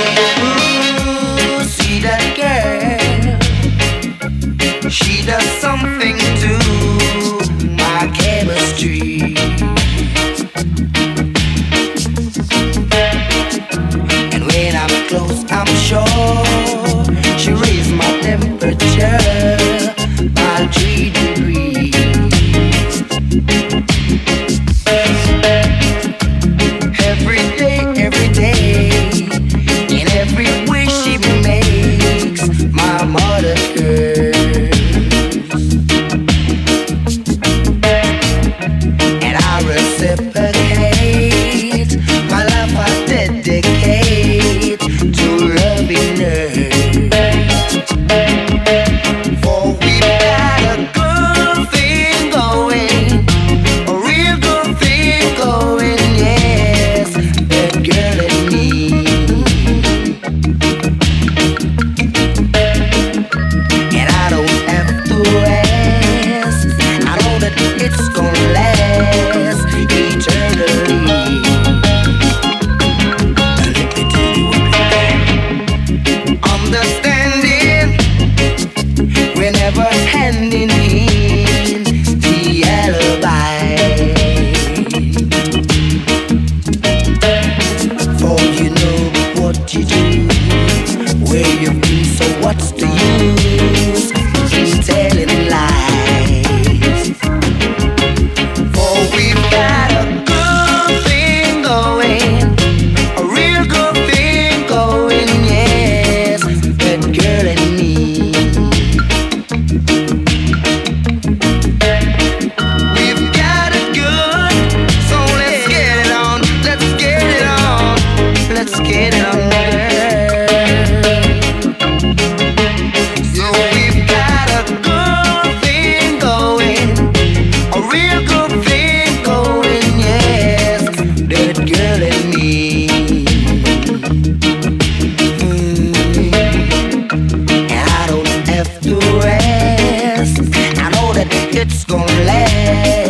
Ooh, see that girl. She does something to my chemistry. And when I'm close, I'm sure she raised my temperature by three degrees. Never handing in the alibi. For you know what you do, where you've been, so what's the use? it's gonna last.